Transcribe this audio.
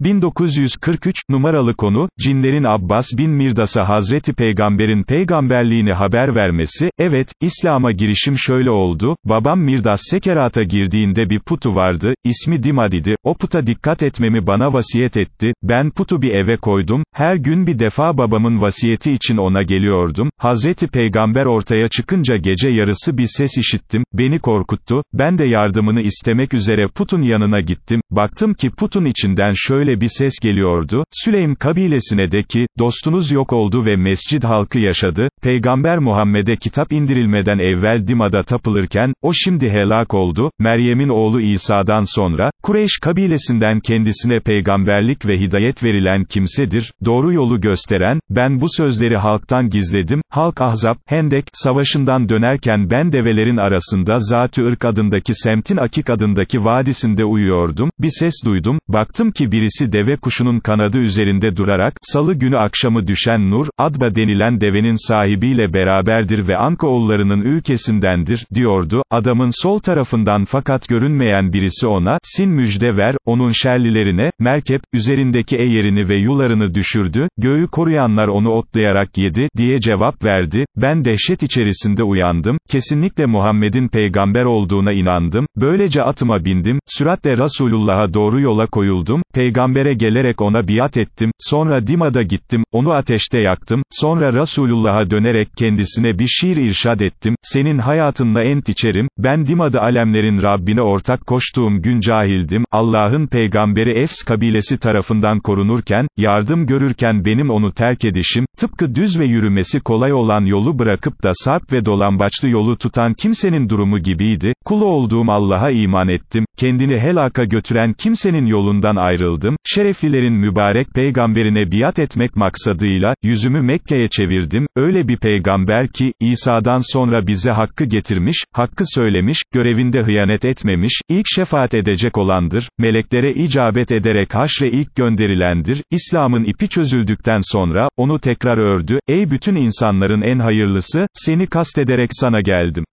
1943, numaralı konu, cinlerin Abbas bin Mirdas'a Hazreti Peygamber'in peygamberliğini haber vermesi, evet, İslam'a girişim şöyle oldu, babam Mirdas sekerata girdiğinde bir putu vardı, ismi Dimad idi, o puta dikkat etmemi bana vasiyet etti, ben putu bir eve koydum, her gün bir defa babamın vasiyeti için ona geliyordum, Hazreti Peygamber ortaya çıkınca gece yarısı bir ses işittim, beni korkuttu, ben de yardımını istemek üzere putun yanına gittim, baktım ki putun içinden şöyle şöyle bir ses geliyordu, Süleym kabilesine de ki, dostunuz yok oldu ve mescid halkı yaşadı, Peygamber Muhammed'e kitap indirilmeden evvel Dima'da tapılırken, o şimdi helak oldu, Meryem'in oğlu İsa'dan sonra, Kureyş kabilesinden kendisine peygamberlik ve hidayet verilen kimsedir, doğru yolu gösteren, ben bu sözleri halktan gizledim, halk Ahzab, Hendek, savaşından dönerken ben develerin arasında Zat-ı Irk adındaki semtin Akik adındaki vadisinde uyuyordum, bir ses duydum, baktım ki birisi birisi deve kuşunun kanadı üzerinde durarak, salı günü akşamı düşen Nur, Adba denilen devenin sahibiyle beraberdir ve Anka oğullarının ülkesindendir, diyordu, adamın sol tarafından fakat görünmeyen birisi ona, sin müjde ver, onun şerlilerine, merkep, üzerindeki eyerini ve yularını düşürdü, göğü koruyanlar onu otlayarak yedi, diye cevap verdi, ben dehşet içerisinde uyandım, kesinlikle Muhammed'in peygamber olduğuna inandım, böylece atıma bindim, süratle Resulullah'a doğru yola koyuldum, peygamber peygambere gelerek ona biat ettim, sonra Dima'da gittim, onu ateşte yaktım, sonra Resulullah'a dönerek kendisine bir şiir irşad ettim, senin hayatınla ent içerim, ben Dima'da alemlerin Rabbine ortak koştuğum gün cahildim, Allah'ın peygamberi Efs kabilesi tarafından korunurken, yardım görürken benim onu terk edişim, tıpkı düz ve yürümesi kolay olan yolu bırakıp da sarp ve dolambaçlı yolu tutan kimsenin durumu gibiydi, kulu olduğum Allah'a iman ettim, kendini helaka götüren kimsenin yolundan ayrıldım, şereflilerin mübarek peygamberine biat etmek maksadıyla, yüzümü Mekke'ye çevirdim, öyle bir peygamber ki, İsa'dan sonra bize hakkı getirmiş, hakkı söylemiş, görevinde hıyanet etmemiş, ilk şefaat edecek olandır, meleklere icabet ederek haşre ilk gönderilendir, İslam'ın ipi çözüldükten sonra, onu tekrar ördü, ey bütün insanların en hayırlısı, seni kastederek sana geldim.